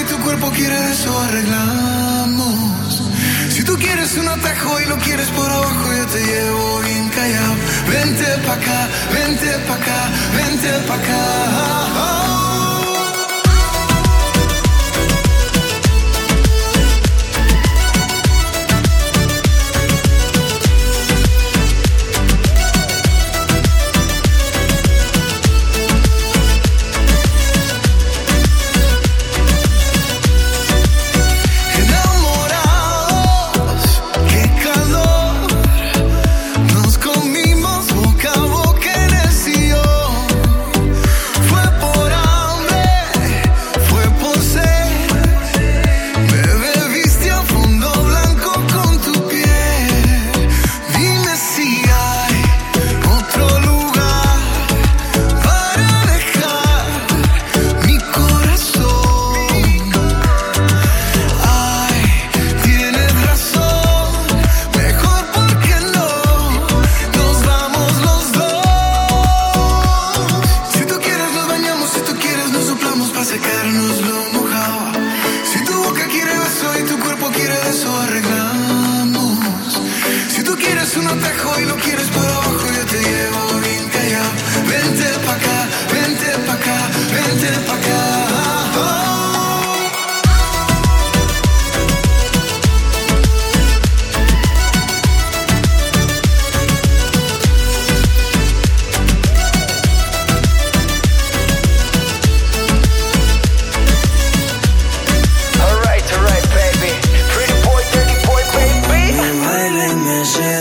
y tu cuerpo quiere eso, arreglamos. Si tú quieres un atajo y lo quieres por abajo, yo te llevo bien callado. Vente pa' acá, vente pa' acá, vente pa' acá.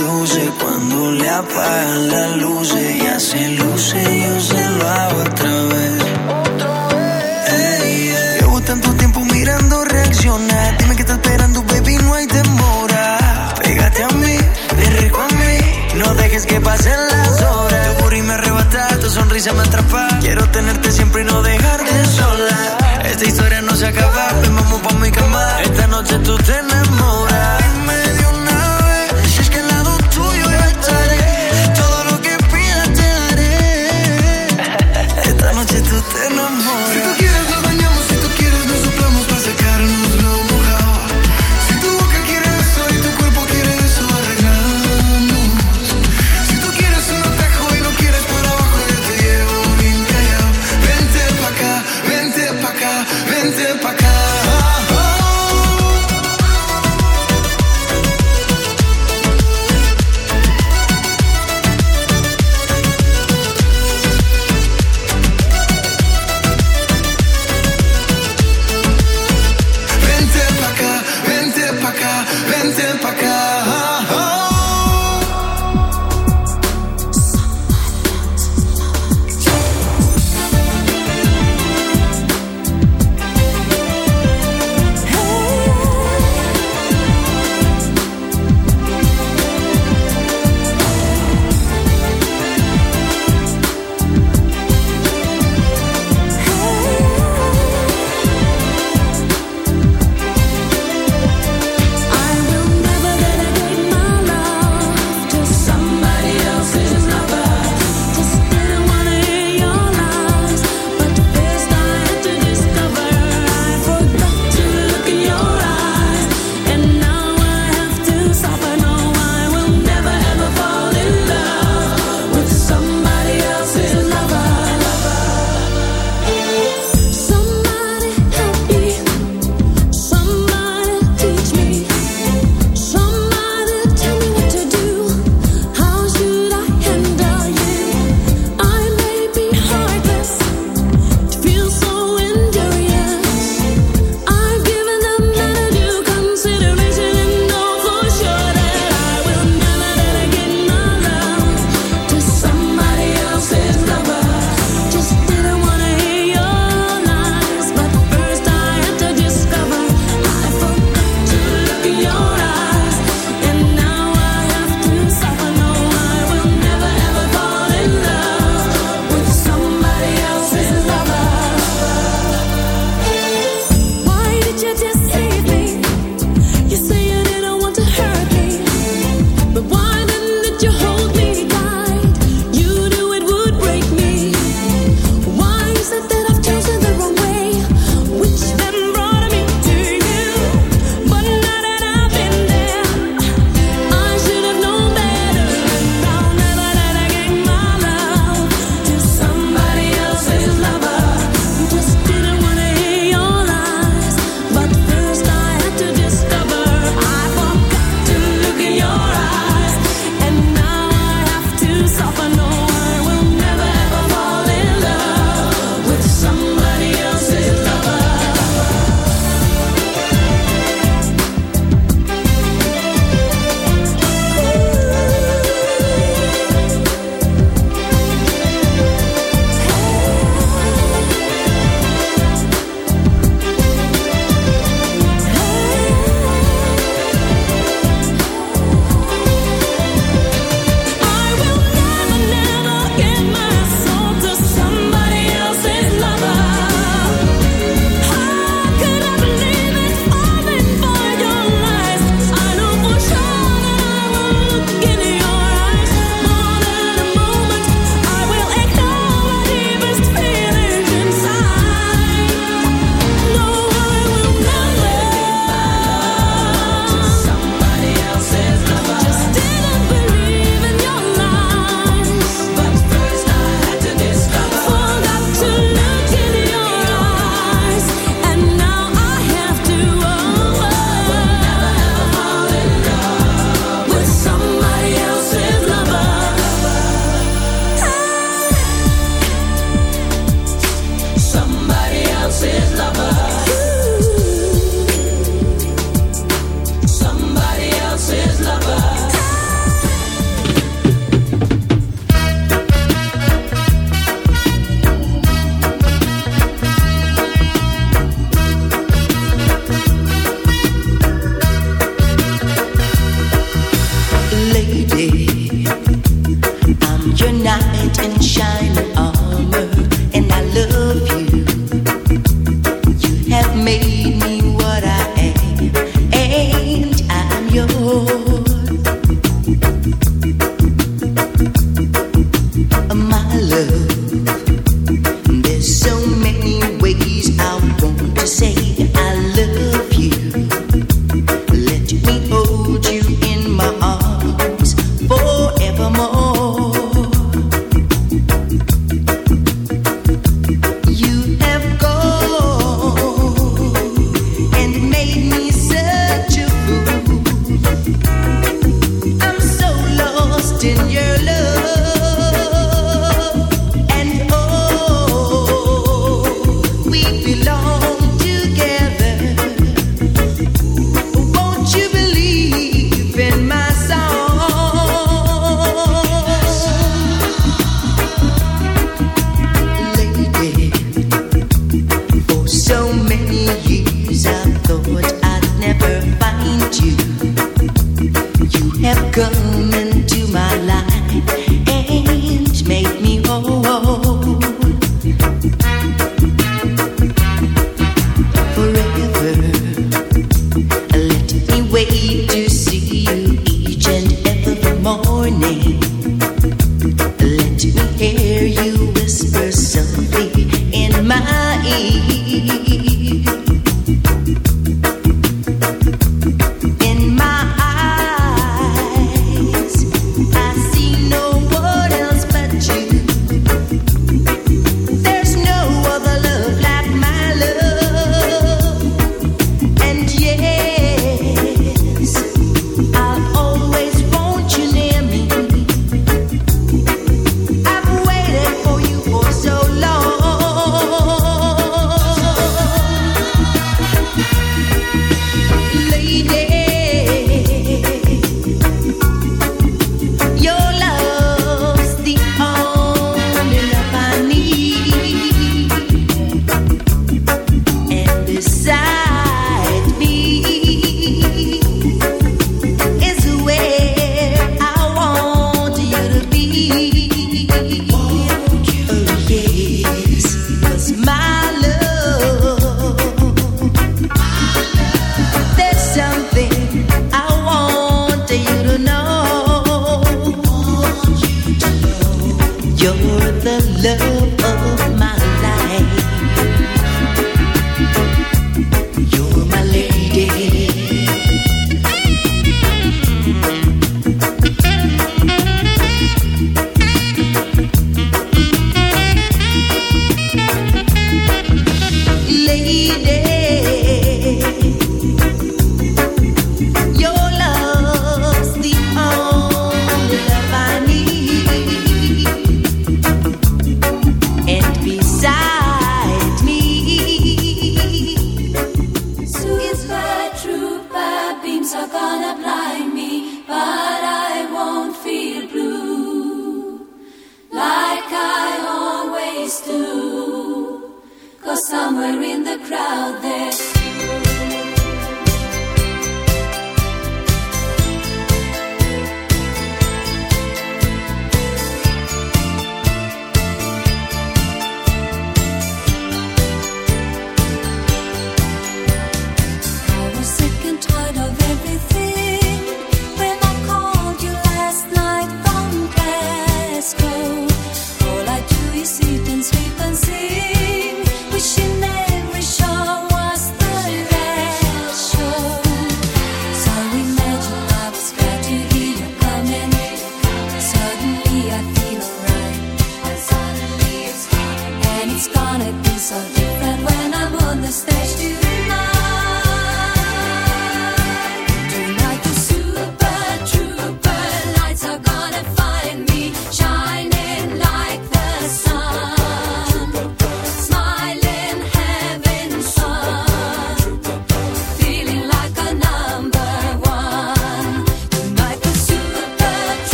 seduce cuando le apagan las luces. Ya se luce, yo se lo hago otra vez. Otra Hey, yeah. Llevo tanto tiempo mirando reaccionar. Dime que está esperando, baby, no hay demora. Pégate a mí, ven rico a mí. No dejes que pasen las horas. Tu y me arrebata, tu sonrisa me atrapa. Quiero tenerte siempre y no dejarte sola. Esta historia no se acaba, ven vamos pa' mi cama. Esta noche tú te enamoras.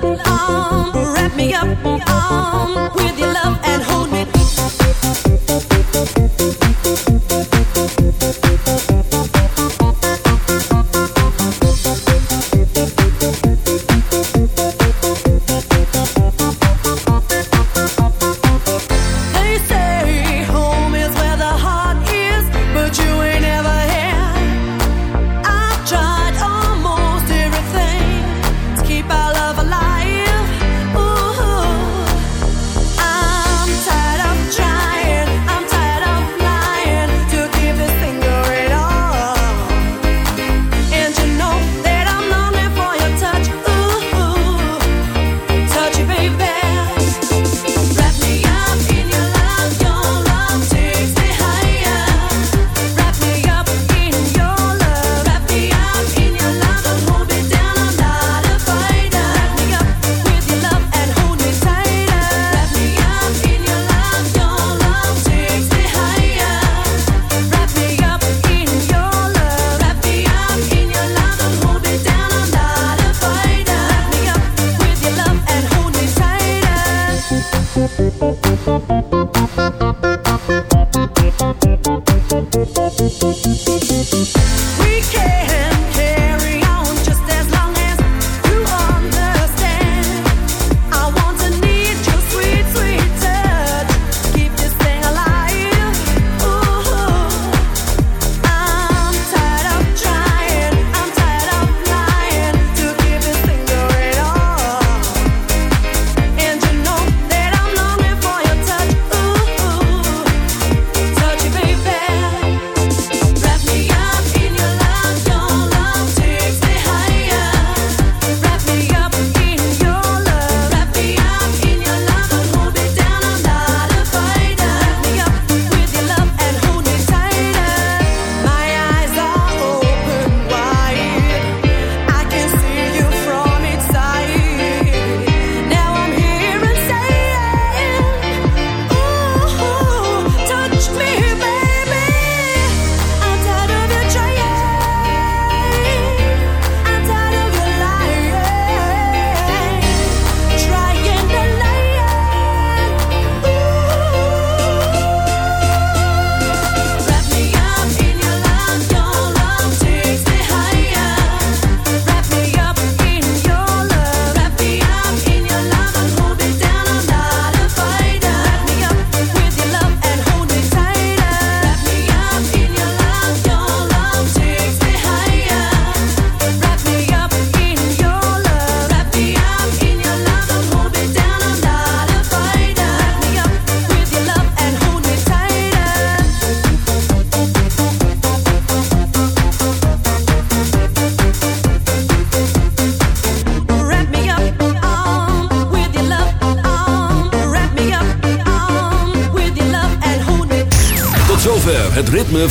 up, wrap me up,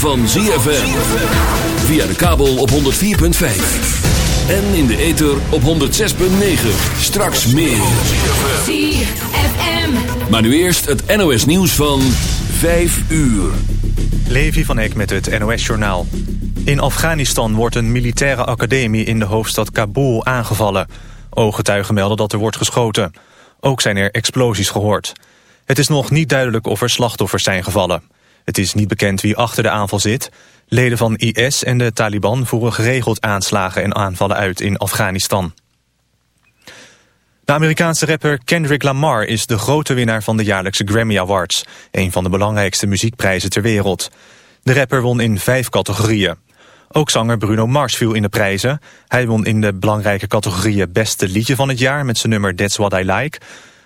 van ZFM. Via de kabel op 104.5. En in de ether op 106.9. Straks meer. ZFM. Maar nu eerst het NOS nieuws van 5 uur. Levi van Eck met het NOS-journaal. In Afghanistan wordt een militaire academie in de hoofdstad Kabul aangevallen. Ooggetuigen melden dat er wordt geschoten. Ook zijn er explosies gehoord. Het is nog niet duidelijk of er slachtoffers zijn gevallen. Het is niet bekend wie achter de aanval zit. Leden van IS en de Taliban voeren geregeld aanslagen en aanvallen uit in Afghanistan. De Amerikaanse rapper Kendrick Lamar is de grote winnaar van de jaarlijkse Grammy Awards, een van de belangrijkste muziekprijzen ter wereld. De rapper won in vijf categorieën. Ook zanger Bruno Mars viel in de prijzen. Hij won in de belangrijke categorieën Beste Liedje van het Jaar met zijn nummer That's What I Like.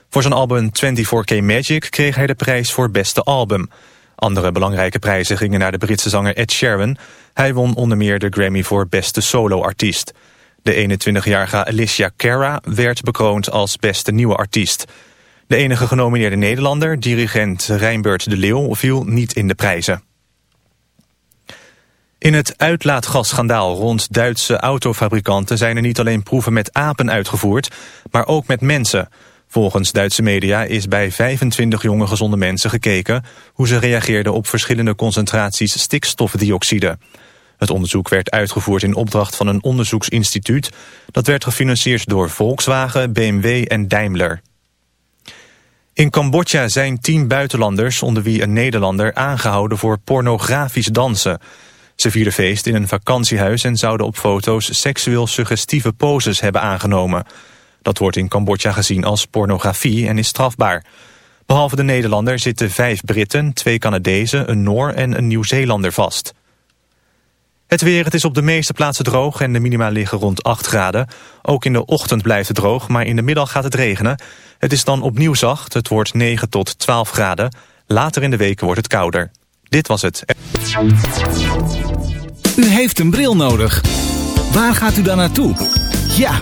Voor zijn album 24K Magic kreeg hij de prijs voor Beste Album. Andere belangrijke prijzen gingen naar de Britse zanger Ed Sheeran. Hij won onder meer de Grammy voor Beste Solo-artiest. De 21-jarige Alicia Cara werd bekroond als beste nieuwe artiest. De enige genomineerde Nederlander, dirigent Rijnbert de Leeuw, viel niet in de prijzen. In het uitlaatgasschandaal rond Duitse autofabrikanten zijn er niet alleen proeven met apen uitgevoerd, maar ook met mensen. Volgens Duitse media is bij 25 jonge gezonde mensen gekeken hoe ze reageerden op verschillende concentraties stikstofdioxide. Het onderzoek werd uitgevoerd in opdracht van een onderzoeksinstituut. Dat werd gefinancierd door Volkswagen, BMW en Daimler. In Cambodja zijn tien buitenlanders, onder wie een Nederlander, aangehouden voor pornografisch dansen. Ze vierden feest in een vakantiehuis en zouden op foto's seksueel suggestieve poses hebben aangenomen. Dat wordt in Cambodja gezien als pornografie en is strafbaar. Behalve de Nederlander zitten vijf Britten, twee Canadezen, een Noor en een Nieuw-Zeelander vast. Het weer, het is op de meeste plaatsen droog en de minima liggen rond 8 graden. Ook in de ochtend blijft het droog, maar in de middag gaat het regenen. Het is dan opnieuw zacht, het wordt 9 tot 12 graden. Later in de week wordt het kouder. Dit was het. U heeft een bril nodig. Waar gaat u dan naartoe? Ja,